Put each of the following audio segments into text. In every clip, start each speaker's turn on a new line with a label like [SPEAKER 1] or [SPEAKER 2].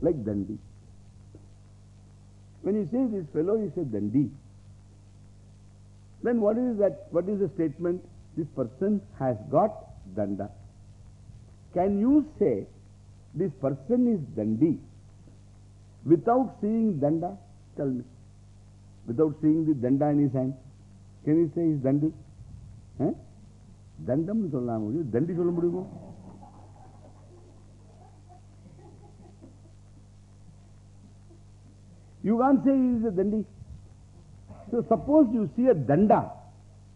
[SPEAKER 1] like Dandi. When you say this fellow he a Dandi, then what is that? What is the statement? This person has got Danda. Can you say this person is Dandi without seeing Danda? Tell me. Without seeing the Danda in his hand, can you say he's Dandi? Eh? Dandam is Dandi solla mudiyum. You can't say he is a dandi. So suppose you see a danda.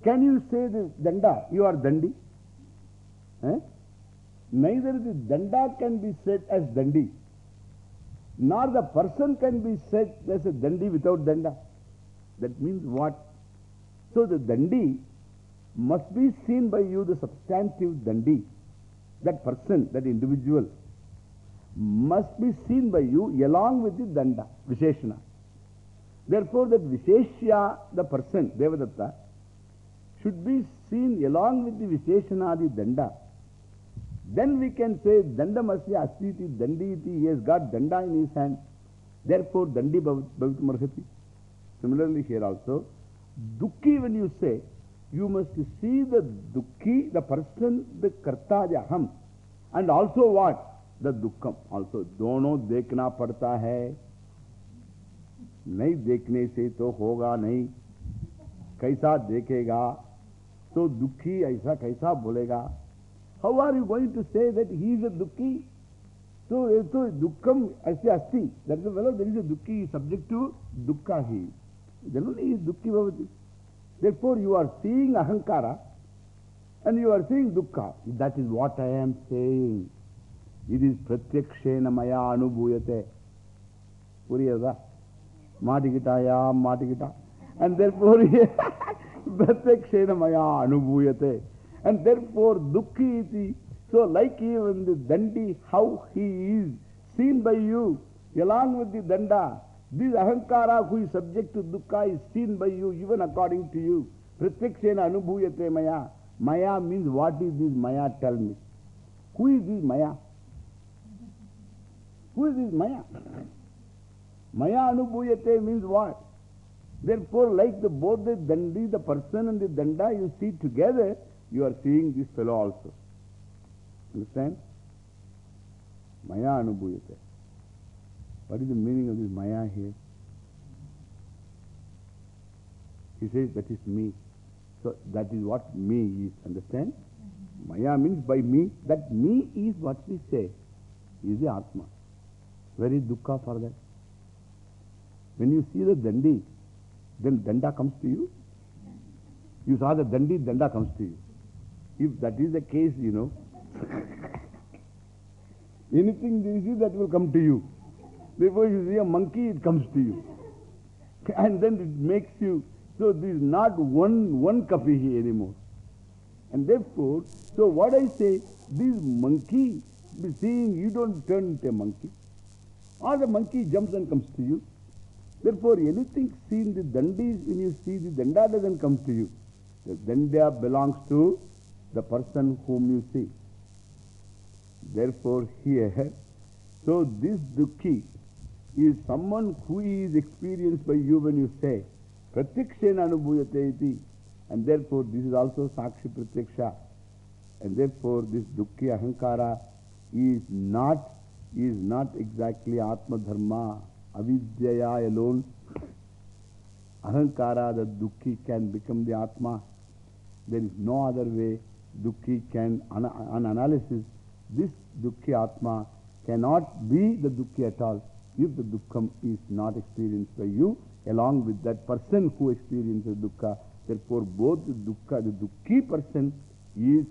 [SPEAKER 1] Can you say the danda, you are dandi? Eh? Neither the danda can be said as dandi, nor the person can be said as a dandi without danda. That means what? So the dandi must be seen by you, the substantive dandi. That person, that individual, must be seen by you along with the danda, Visheshana. Therefore, that Visheshya, the person, Devadatta, should be seen along with the Visheshana, the danda. Then we can say danda masya astiti dandi iti, he has got danda in his hand. Therefore, dandi bhavitum arhati. Similarly, here also, dukhi when you say, you must see the dukhi, the person, the karta, the aham. And also what? The dukkham also. दोनों देखना पड़ता है नहीं देखने से तो होगा नहीं। कैसा देखेगा तो दुखी ऐसा कैसा बोलेगा। How are you going to say that he is a दुखी? तो ये तो दुखम ऐसे अस्थि मतलब देर इज़ अ दुखी सब्जेक्ट टू दुखा ही। जनरली दुखी भवती। देर यू आर सीइंग अहंकार एंड यू आर सीइंग दुखा। That is what I am saying it is प्रत्यक्षेन मया अनुभूयते। पूरी अदा Matikitaya matikita. And therefore, pratyakshena anubhuyate. And therefore, dukkhi iti. So, like even the dandi, how he is seen by you, along with the danda, this ahankara who is subject to dukkha is seen by you, even according to you. Pratyakshena anubhuyate maya. Maya means what is this maya? Tell me. Who is this maya? Who is this maya? Maya anubhuyate means what? Therefore, like the both the dandi, the person and the danda, you see together, you are seeing this fellow also. Understand? Maya anubhuyate. What is the meaning of this maya here? He says that is me. So that is what me is. Understand? Maya means by me. That me is what we say. Is the Atma. Where is dukkha for that? When you see the dandi, then danda comes to you. You saw the dandi, danda comes to you. If that is the case, you know, anything you see that will come to you. Therefore, you see a monkey, it comes to you. And then it makes you, so there is not one, one kapihi anymore. And therefore, so what I say, this monkey, seeing you don't turn into a monkey. Or the monkey jumps and comes to you. Therefore, anything seen the dandi, when you see the danda doesn't come to you. The danda belongs to the person whom you see. Therefore, here, so this dukhi is someone who is experienced by you when you say, Pratyakshena anubhuyate iti. And therefore, this is also Sakshi Pratyaksha. And therefore, this dukhi ahankara is not, is not exactly Atma Dharma. Avidyaya alone. Ahankara, the dukhi can become the Atma. There is no other way dukhi can, on, on analysis, this dukhi Atma cannot be the dukhi at all if the dukkham is not experienced by you along with that person who experiences dukkha. Therefore, both the dukkha, the dukhi person is,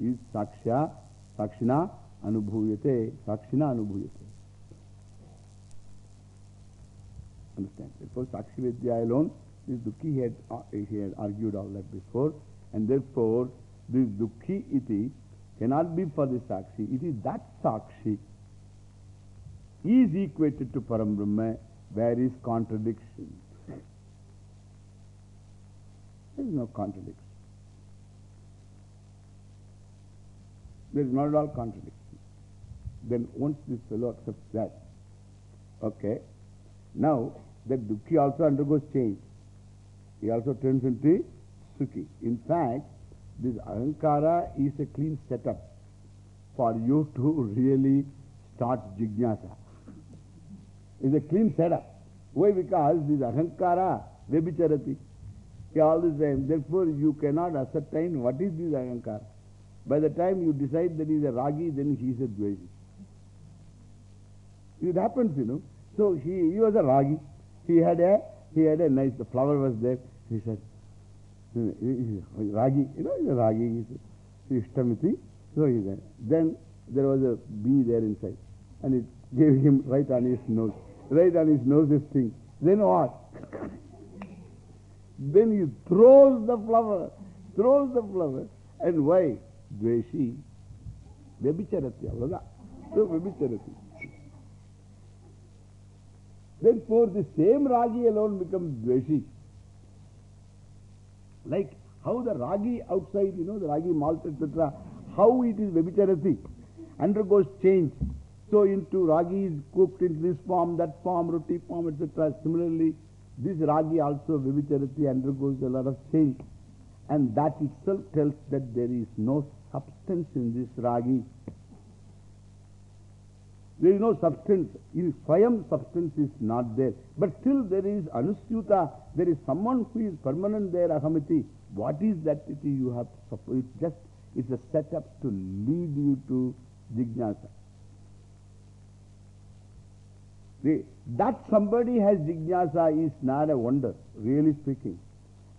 [SPEAKER 1] is saksha, sakshina anubhuyate, sakshina anubhuyate. Understand? Therefore, Sakshi Vidya alone, this dukhi had, uh, he had argued all that before. And therefore, this dukhi iti cannot be for the Sakshi. It is that Sakshi is equated to Param Brahma. Where is contradiction? There is no contradiction. There is not at all contradiction. Then once this fellow accepts that, Okay. Now, that Dukhi also undergoes change. He also turns into Sukhi. In fact, this Ahankara is a clean setup for you to really start Jignasa. It's a clean setup. Why? Because this Ahankara, Vebicharati, all the time. Therefore, you cannot ascertain what is this Ahankara. By the time you decide that he is a Ragi, then he is a Dveshi. It happens, you know. So he, he was a Ragi. He had a, he had a nice, the flower was there. He said, hmm, Ragi, you know, a Ragi. Ishtamiti. So he said. Then there was a bee there inside. And it gave him right on his nose. Right on his nose, this thing. Then what? then he throws the flower. Throws the flower. And why? Dveshi. Vyabhicharati. So Vyabhicharati. Therefore, the same Ragi alone becomes Dveshi. Like how the Ragi outside, you know, the Ragi malt, etc., how it is Vyabhicharati, undergoes change. So, into Ragi is cooked into this form, that form, roti form, etc. Similarly, this Ragi also, Vyabhicharati, undergoes a lot of change. And that itself tells that there is no substance in this Ragi. There is no substance. In Swayam, substance is not there. But still there is Anusyuta. There is someone who is permanent there, Ahamiti. What is that iti you have to suffer? It's just, it's a setup to lead you to Jignasa. The, that somebody has Jignasa is not a wonder, really speaking.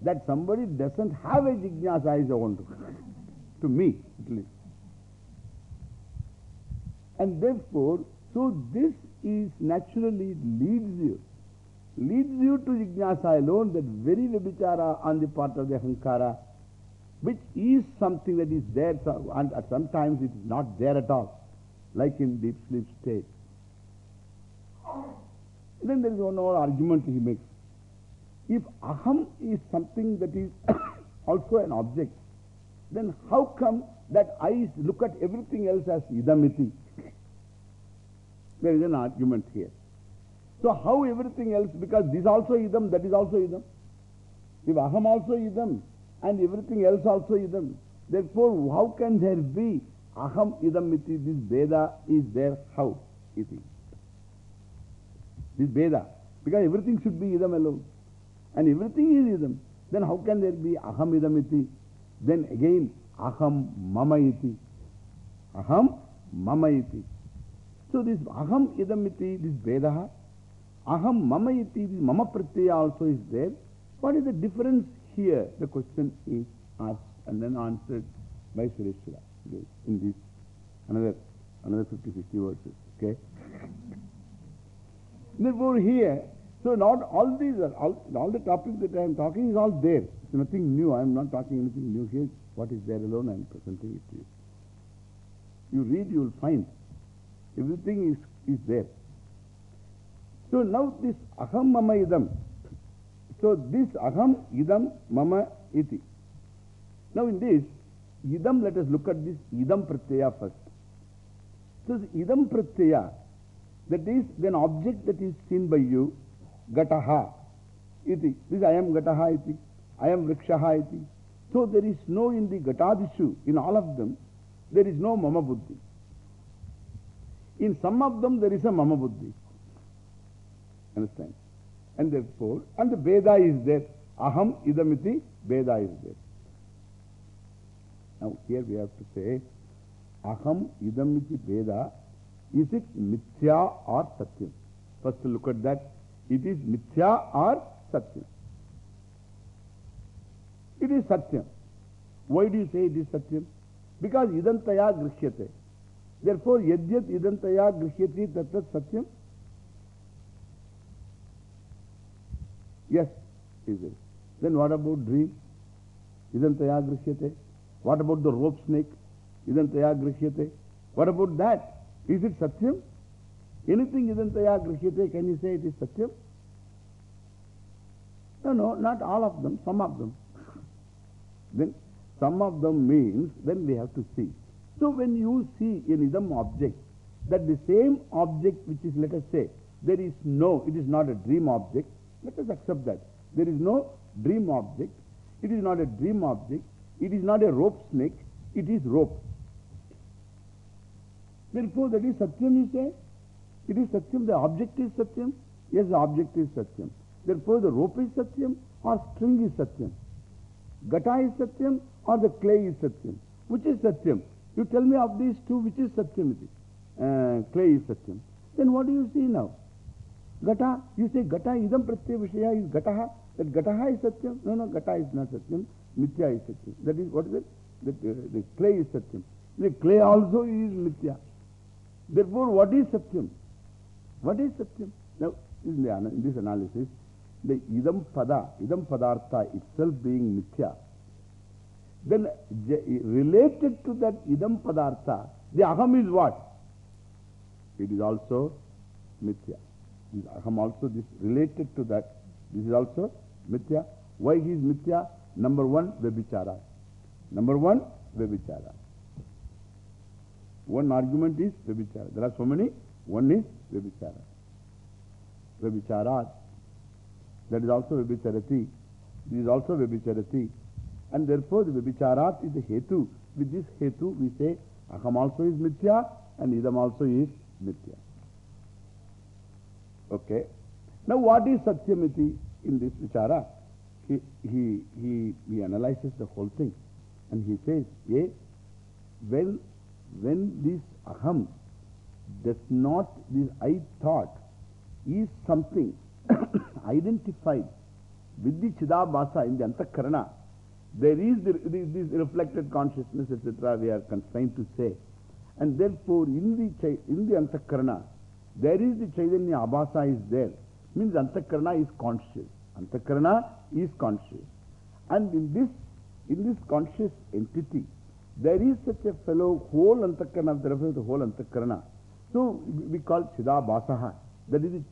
[SPEAKER 1] That somebody doesn't have a Jignasa is a wonder. to me, at least. And therefore, so this is naturally leads you, leads you to Jignasa alone, that very Vibhichara on the part of the Ahankara, which is something that is there, and sometimes it is not there at all, like in deep sleep state. Then there is one more argument he makes. If Aham is something that is also an object, then how come that I look at everything else as Idamiti? There is an argument here. So how everything else, because this also idam, that is also idam. If aham also idam and everything else also idam, therefore how can there be aham idam iti, this Veda is there, how iti? This Veda, because everything should be idam alone. And everything is idam. Then how can there be aham idam iti? Then again, aham mama iti. Aham mama iti. So this aham idamiti, this Vedaha, aham mama iti, this mama pratyaya also is there. What is the difference here? The question is asked and then answered by Sureshwara okay, in this another, another 50, 60 verses. Okay. Therefore here, so not all these are, all, all the topics that I am talking is all there. It's nothing new. I am not talking anything new here. What is there alone I am presenting it to you. You read, you will find. Everything is, is there. So now this aham mama idam. So this aham idam mama iti. Now in this idam, let us look at this idam pratyaya first. So this idam pratyaya, that is an object that is seen by you, gataha iti. This I am gataha iti. I am vrikshaha iti. So there is no in the gatadishu, in all of them, there is no mama buddhi. In some of them there is a mama buddhi. Understand? And therefore, and the Veda is there. Aham idamiti, Veda is there. Now here we have to say, Aham idamiti Veda, is it mithya or satyam? First look at that. It is mithya or satyam? It is satyam. Why do you say it is satyam? Because idantaya grishyate. Therefore, yadyat idantaya grishyati tatat satyam. Yes, is it? Then what about dream? Idantaya grishyate. What about the rope snake? Idantaya grishyate. What about that? Is it satyam? Anything idantaya grishyate, can you say it is satyam? No, no, not all of them, some of them. then some of them means, then we have to see. So when you see an idam object, that the same object which is, let us say, there is no, it is not a dream object. Let us accept that. There is no dream object. It is not a dream object. It is not a rope snake. It is rope. Therefore, that is Satyam, you say. It is Satyam. The object is Satyam. Yes, the object is Satyam. Therefore, the rope is Satyam or string is Satyam. Gata is Satyam or the clay is Satyam. Which is Satyam? You tell me of these two, which is Satyam? Uh, clay is Satyam. Then what do you see now? Gata, you say Gata idam pratyaya vishaya is Gataha. That Gataha is Satyam. No, no, Gata is not Satyam. Mithya is Satyam. That is, what is it? That, uh, the clay is Satyam. The clay also is Mithya. Therefore, what is Satyam? What is Satyam? Now, in, the, in this analysis, the idam pada, idam padartha itself being Mithya, then related to that idam padartha, the aham is what? It is also Mithya. This aham also, this related to that, this is also Mithya. Why he is Mithya? Number one, Vebhichara. Number one, Vebhichara. One argument is Vebhichara. There are so many. One is Vebhichara. Vebhicharat. That is also Vebhicharati. This is also Vebhicharati. And therefore the Vebhicharat is the Hetu. With this Hetu we say Aham also is Mithya and Idam also is Mithya. Okay. Now what is Satyamiti in this Vichara? He, he, he, he analyzes the whole thing and he says, yeah, when, when this Aham does not, this I thought is something identified with the Chidabhasa in the Antakarana, there is the, this reflected consciousness, etc., we are constrained to say. And therefore, in the, in the Antakarana, there is the Chaitanya Abhasa is there. Means Antakarana is conscious. Antakarana is conscious. And in this, in this conscious entity, there is such a fellow whole Antakarana, the whole Antakarana. So we call Chida Basaha. That is the,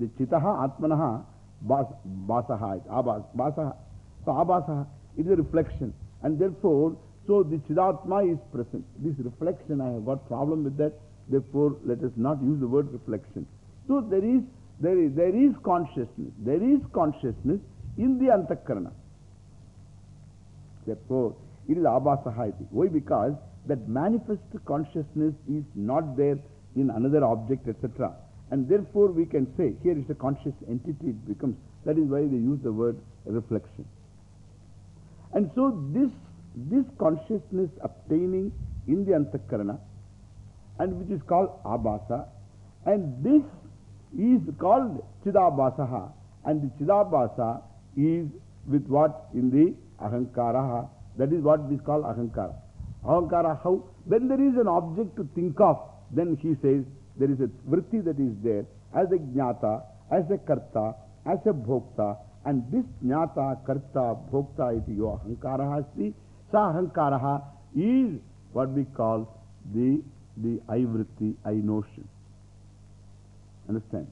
[SPEAKER 1] the Chitaha Atmanaha Basaha. Abas, basaha. So Abasaha, it is a reflection. And therefore, so the Chidatma is present. This reflection, I have got problem with that. Therefore, let us not use the word reflection. So there is, there is, there is consciousness. There is consciousness in the Antakarana. Therefore, it is Abhasahayati. Why? Because that manifest consciousness is not there in another object, etc. And therefore, we can say, here is a conscious entity, it becomes. That is why they use the word reflection. And so, this, this consciousness obtaining in the Antakarana, and which is called Abhasa, and this is called Chidabhasaha, and the Chidabhasa is with what in the Ahankaraha. That is what is called Ahankara. Ahankara, how? When there is an object to think of, then he says there is a vritti that is there as a jnata, as a karta, as a bhokta, and this jnata, karta, bhokta iti yo ahankaraha asti, sa ahankaraha is what we call the, the I vritti, I notion. Understand?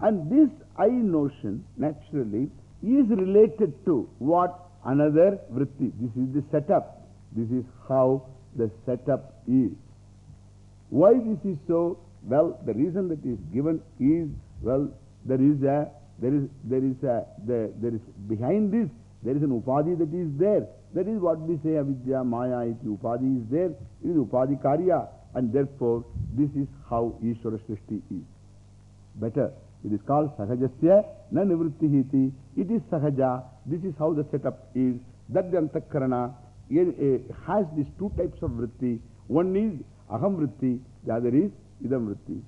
[SPEAKER 1] And this I notion naturally is related to what? Another vritti. This is the setup. This is how the setup is. Why this is so? Well, the reason that is given is, well, there is a, there is, there is a, the, there is, behind this, there is an upadhi that is there. That is what we say, avidya, maya, iti, upadhi is there. It is upadhi karya. And therefore, this is how Ishvara Srishti is. Better. It is called Sahajasya na nivrittihiti. It is Sahaja. This is how the setup is. That the Antakarana has these two types of vritti. One is Aham vritti, the other is Idam vritti.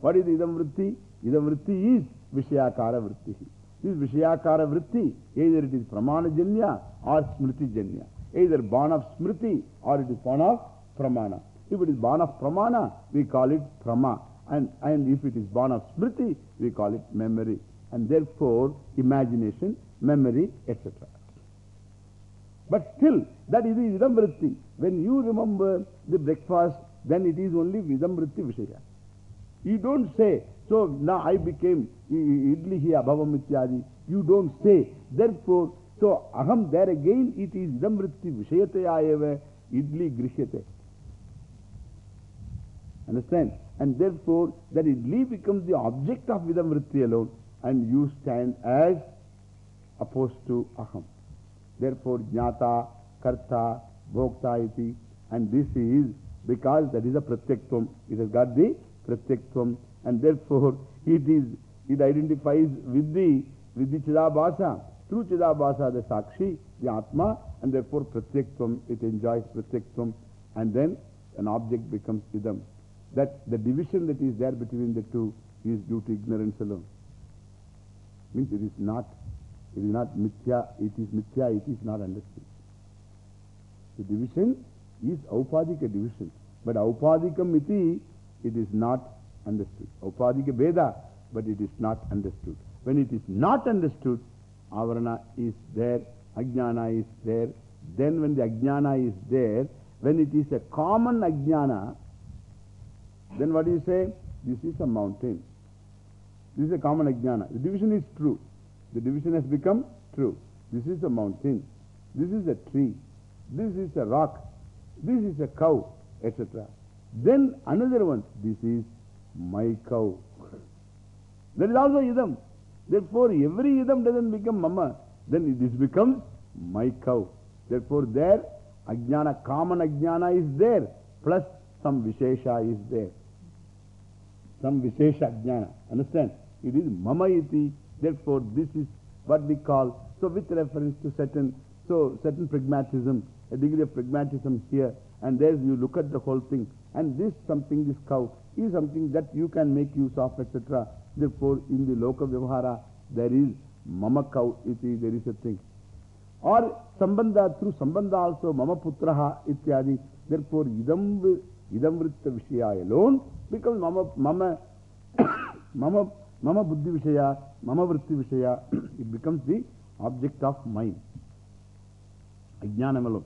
[SPEAKER 1] What is Idam vritti? Idam vritti is Vishayakara vritti. This Vishayakara vritti, either it is Pramanajanya or Smritijanya. Either born of Smriti or it is born of Pramana. If it is born of Pramana, we call it Prama. And, and if it is born of Smriti, we call it memory. And therefore, imagination, memory, etc. But still, that is the Idamvritti. When you remember the breakfast, then it is only Vidamvritti Vishaya. You don't say, so now I became Idlihi Abhavam Ityadi. You don't say. Therefore, so Aham there again it is Idamvritti Vishayataya eva Idli Grishyate. Understand? And therefore, that idli becomes the object of Vidam Vritti alone. And you stand as opposed to aham. Therefore, jnata, karta, bhokta iti. And this is because that is a pratyaktvam. It has got the pratyaktvam. And therefore, it is, it identifies with the, with the chidabhasa. Through chidabhasa, the sakshi, the atma, and therefore pratyaktvam, it enjoys pratyaktvam. And then an object becomes idam. That the division that is there between the two is due to ignorance alone. Means it is not, it is not mithya, it is mithya, it is not understood. The division is aupadika division. But aupadikam iti, it is not understood. Aupadika Veda, but it is not understood. When it is not understood, avarana is there, ajnana is there. Then when the ajnana is there, when it is a common ajnana, then what do you say? This is a mountain. This is a common ajnana. The division is true. The division has become true. This is a mountain. This is a tree. This is a rock. This is a cow, etc. Then another one. This is my cow. That is also idam. Therefore, every idam doesn't become mama. Then this becomes my cow. Therefore, there, ajnana, common ajnana is there. Plus some vishesha is there. Some vishesha ajnana. Understand? It is mama iti. Therefore, this is what we call. So, with reference to certain, so certain pragmatism, a degree of pragmatism here, and there you look at the whole thing. And this something, this cow, is something that you can make use of, etc. Therefore, in the loka vyavahara, there is mama cow iti, there is a thing. Or sambandha, through sambandha also, mama putraha ityadi. Therefore, idam, idam vritta vishaya alone becomes mama, mama, mama, mama buddhi vishaya, mama vritti vishaya. it becomes the object of mind. Ajnanam.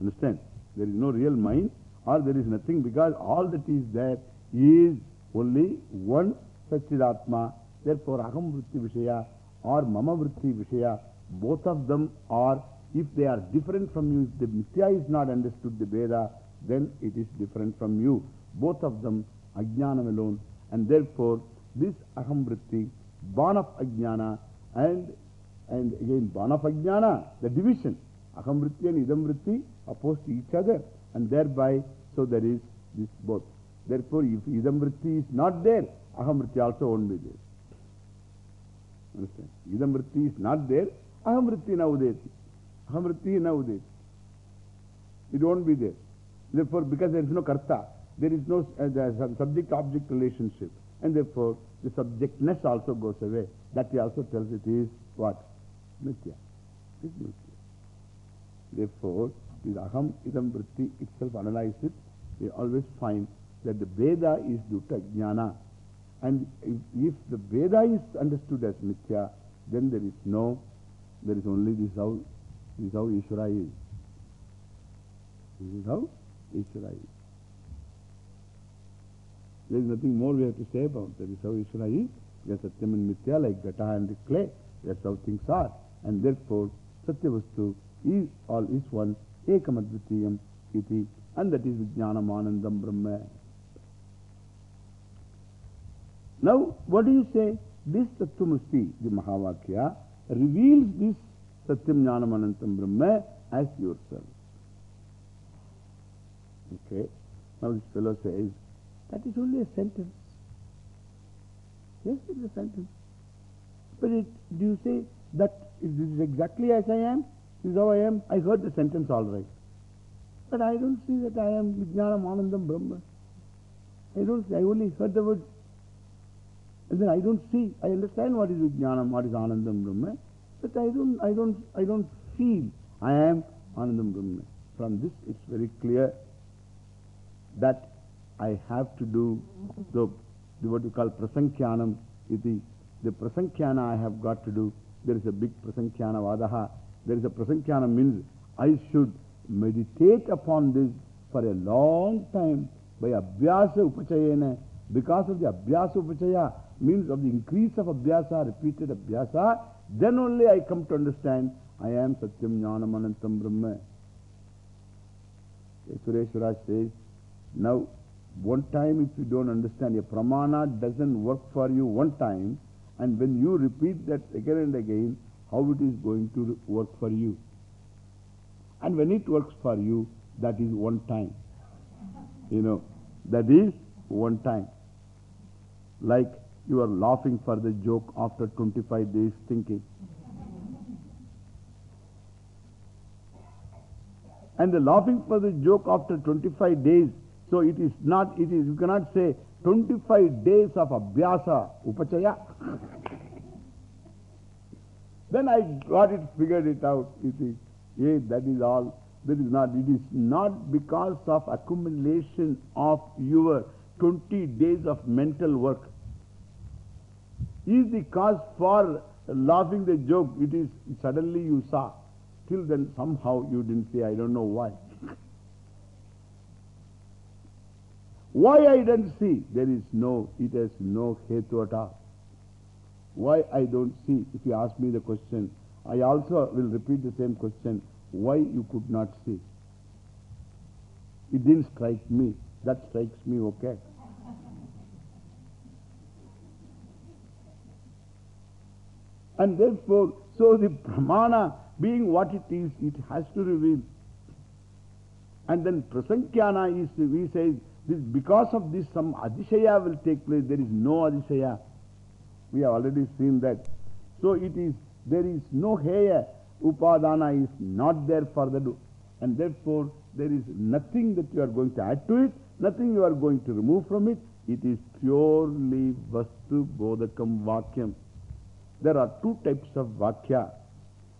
[SPEAKER 1] Understand? There is no real mind or there is nothing because all that is there is only one Satchidatma. Therefore, Aham Vritti Vishaya or Mama Vritti Vishaya, both of them are, if they are different from you, if the Mithya is not understood the Veda, then it is different from you. Both of them, Ajnanam alone. And therefore, this Aham Vritti, born of Ajnana, and, and again, born of Ajnana, the division, Aham Vritti and Idam Vritti opposed to each other. And thereby, so there is this both. Therefore, if Idam Vritti is not there, Aham Vritti also won't be there. Understand? Idam Vritti is not there, Aham Vritti na udeti. Aham Vritti na udeti. It won't be there. Therefore, because there is no karta, there is no uh, subject-object relationship. And therefore, the subjectness also goes away. That he also tells it is what? Mithya. It is Mithya. Therefore, this Aham Idam Vritti itself analyze it, we always find that the Veda is due to Jnana. And if, if the Veda is understood as Mithya, then there is no, there is only this how, this how Ishvara is. This is how Ishvara is. There is nothing more we have to say about that. This how Ishvara is. Yes, Satyam and Mithya like Gata and the clay. That's how things are. And therefore, Satyavastu is all is one. Ekamadvitiyam iti. And that is Vijnanam Anandam Brahma. Now, what do you say? This Tattvamasi, the Mahavakya, reveals this Satyam Jnanam Anantam Brahma as yourself. Okay. Now this fellow says, that is only a sentence. Yes, it is a sentence. But it, do you say that this is exactly as I am? This is how I am? I heard the sentence all right. But I don't see that I am Vijnanam Anandam Brahma. I don't see, I only heard the word. And then I don't see, I understand what is Vijnanam, what is Anandam Brahma. But I don't, I don't, I don't feel I am Anandam Brahma. From this it's very clear that I have to do the, the what you call prasankhyanam. Iti. The prasankhyana I have got to do. There is a big prasankhyanam vadaha. There is a prasankhyanam means I should meditate upon this for a long time by abhyasa upachayena. Because of the abhyasa upachaya means of the increase of abhyasa, repeated abhyasa, then only I come to understand I am Satyam Jnanam Anantam Brahma. Sureshwara says, now one time if you don't understand, a pramana doesn't work for you one time, and when you repeat that again and again, how it is going to work for you. And when it works for you, that is one time. You know, that is one time. Like you are laughing for the joke after 25 days thinking. And the laughing for the joke after 25 days, so it is not, it is, you cannot say 25 days of abhyasa, upachaya. then I got it, figured it out, you see. Yeah, that is all. That is not, it is not because of accumulation of your 20 days of mental work. Is the cause for laughing the joke, it is suddenly you saw. Till then somehow you didn't say, I don't know why. why I don't see? There is no, it has no hetu at all. Why I don't see? If you ask me the question, I also will repeat the same question. Why you could not see? It didn't strike me. That strikes me okay. And therefore, so the pramana being what it is, it has to reveal. And then prasankyana is, we say, this, because of this some adishaya will take place. There is no adishaya. We have already seen that. So it is, there is no heya. Upadana is not there for the, do. and therefore there is nothing that you are going to add to it, nothing you are going to remove from it. It is purely vastu bodhakam vakyam. There are two types of vakya.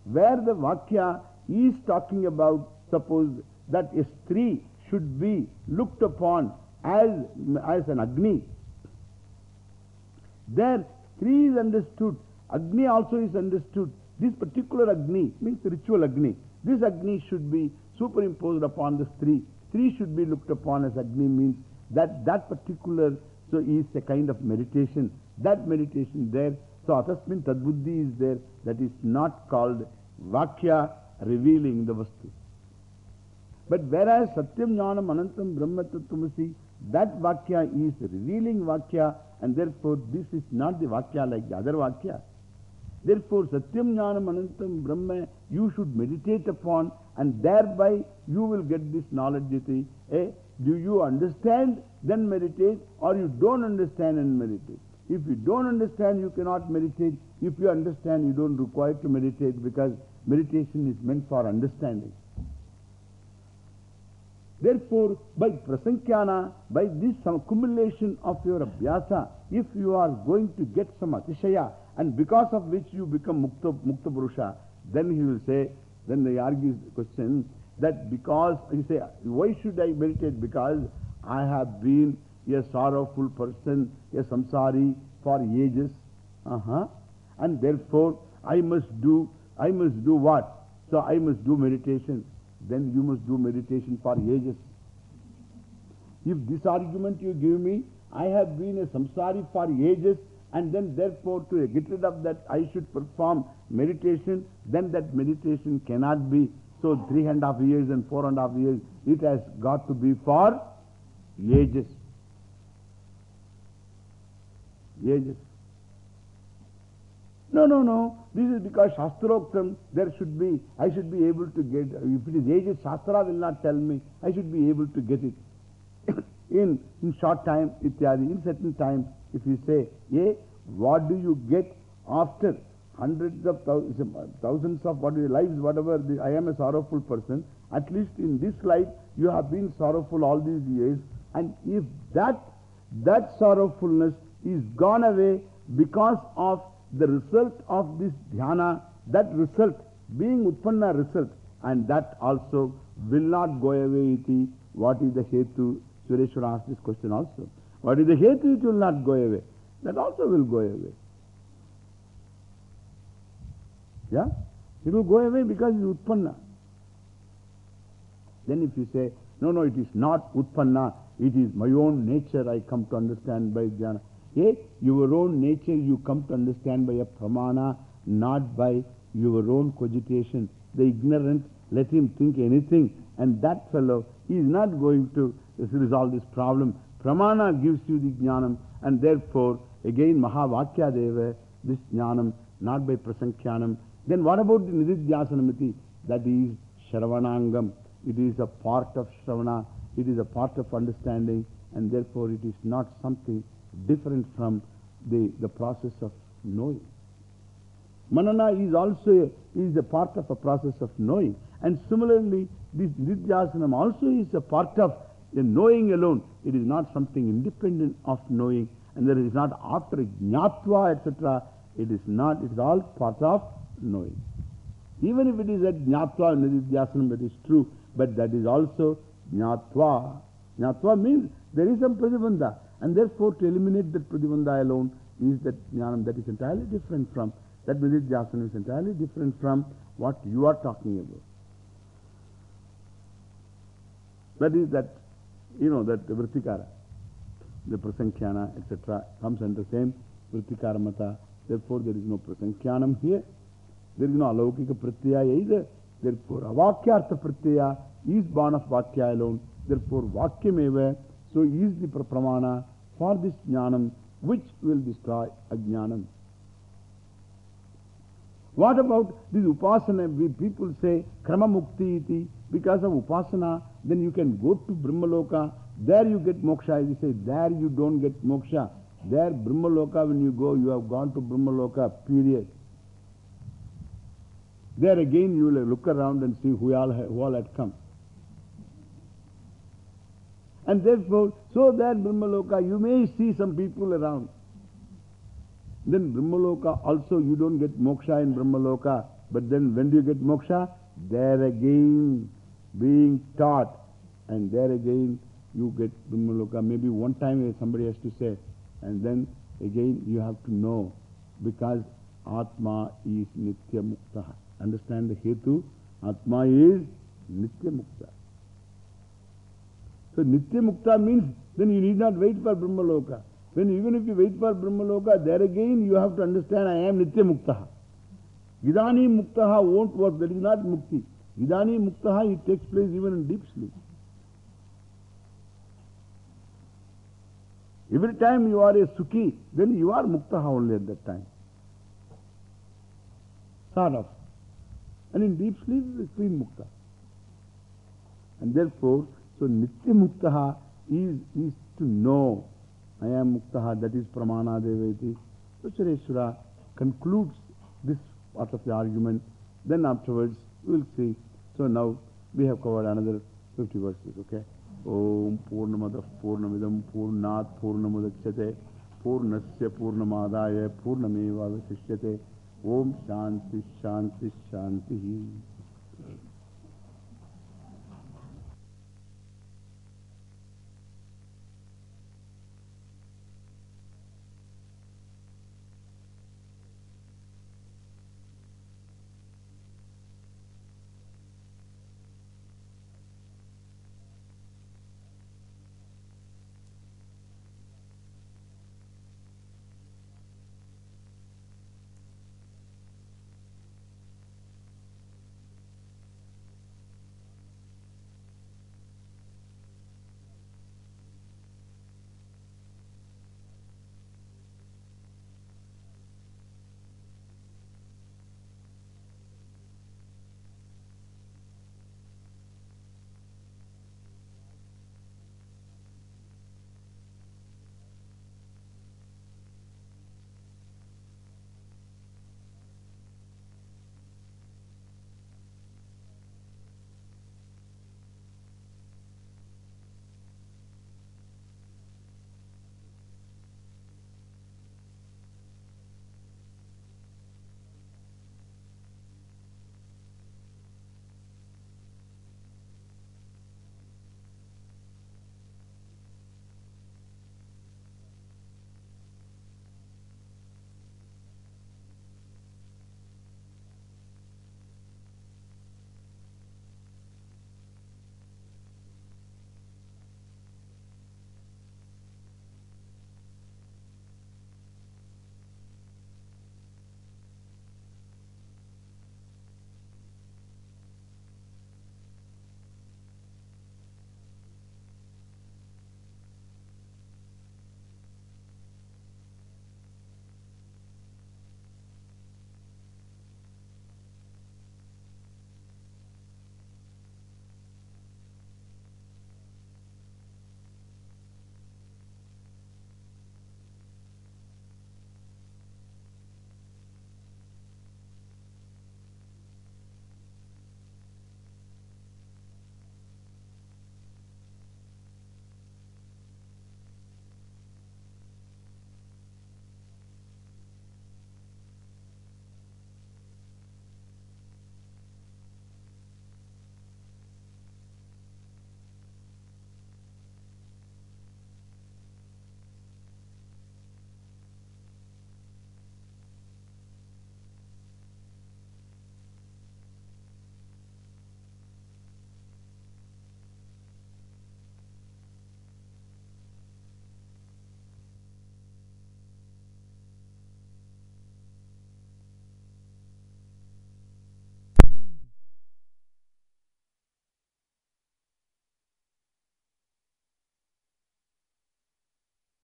[SPEAKER 1] Where the vakya is talking about, suppose that a stree should be looked upon as, as an Agni. There, stree is understood, Agni also is understood. This particular Agni means ritual Agni. This Agni should be superimposed upon the stree. Stree should be looked upon as Agni means that that particular so is a kind of meditation. That meditation there so atasmin tadbuddhi is there. That is not called vakya revealing the vastu. But whereas satyam jnanam anantam brahma tattvamasi, that vakya is revealing vakya and therefore this is not the vakya like the other vakya. Therefore satyam jnanam anantam brahma you should meditate upon and thereby you will get this knowledge. Eh? Do you understand then meditate or you don't understand and meditate? If you don't understand, you cannot meditate. If you understand, you don't require to meditate because meditation is meant for understanding. Therefore, by prasankyana, by this accumulation of your abhyasa, if you are going to get some atishaya, and because of which you become mukta, mukta purusha, then he will say, then they argue the question that because, you say, why should I meditate? Because I have been a sorrowful person, a samsari for ages. Uh -huh. And therefore, I must do, I must do what? So I must do meditation. Then you must do meditation for ages. If this argument you give me, I have been a samsari for ages, and then therefore to get rid of that I should perform meditation, then that meditation cannot be. So three and a half years and four and a half years, it has got to be for ages. ages. No, no, no. This is because Shastroktam, there should be, I should be able to get, if it is ages, Shastra will not tell me, I should be able to get it. in, in short time, ityadi, in certain time, if you say, yeah, what do you get after hundreds of thousands, thousands of what lives, whatever, the, I am a sorrowful person, at least in this life, you have been sorrowful all these years, and if that, that sorrowfulness is gone away because of the result of this dhyana, that result being utpanna result, and that also will not go away. Iti. What is the hetu? Sureshwar asked this question also. What is the it will not go away? That also will go away. Yeah? It will go away because it is utpanna. Then if you say, no, no, it is not utpanna, it is my own nature I come to understand by dhyana. Okay? Your own nature you come to understand by a pramana, not by your own cogitation. The ignorant, let him think anything, and that fellow he is not going to resolve this problem Pramana gives you the jnanam and therefore again Mahavakya Deva, this jnanam not by prasankhyanam. Then what about the nididhyasanamiti? That is Shravanangam. It is a part of Shravana. It is a part of understanding and therefore it is not something different from the, the process of knowing. Manana is also is a part of a process of knowing. And similarly, this Nidhyasanam also is a part of the knowing alone. It is not something independent of knowing. And there is not after Jnatva, etc. It is not, it is all part of knowing. Even if it is a Jnatva and Nidhyasanam, that is true. But that is also Jnatva. Jnatva means there is some Pradibandha. And therefore, to eliminate that Pradibandha alone is that Jnanam that is entirely different from, that Nidhyasanam is entirely different from what you are talking about. That is that, you know, that Vrittikara, the Prasankhyanam, etc. comes under same Vrittikara. Therefore, there is no Prasankhyanam here. There is no Alaukika Pratyaya either. Therefore, Avakyartha Pratyaya is born of Vakya alone. Therefore, Vakyameva, so is the Pramana for this Jnanam which will destroy Ajnanam. What about this Upasana? We people say Krama Mukti iti. Because of Upasana, then you can go to Brahmaloka. There you get moksha. You say, there you don't get moksha. There, Brahmaloka, when you go, you have gone to Brahmaloka, period. There again, you will look around and see who all, who all had come. And therefore, so that Brahmaloka, you may see some people around. Then Brahmaloka also, you don't get moksha in Brahmaloka. But then when do you get moksha? There again, being taught. And there again, you get Brahmaloka. Maybe one time somebody has to say. And then again, you have to know. Because Atma is Nitya Mukta. Understand the Hetu? Atma is Nitya Mukta. So Nitya Mukta means then you need not wait for Brahmaloka. When even if you wait for Brahmaloka, there again you have to understand I am Nitya Mukta. Idani Muktaha won't work. That is not Mukti. Idani Muktaha, it takes place even in deep sleep. Every time you are a Sukhi, then you are Muktaha only at that time. Sort of. And in deep sleep, it's been Mukta. And therefore, so Nitya Muktaha is, is to know I am Muktaha, that is Pramana Deveti. So Sureshwara concludes this part of the argument. Then afterwards, we will see. So now we have covered another 50 verses, okay? Om Purnamada Purnamidam Purnat Purnamudachate Purnasya Purnamadaya Purnameva Visishyate Om Shanti Shanti Shanti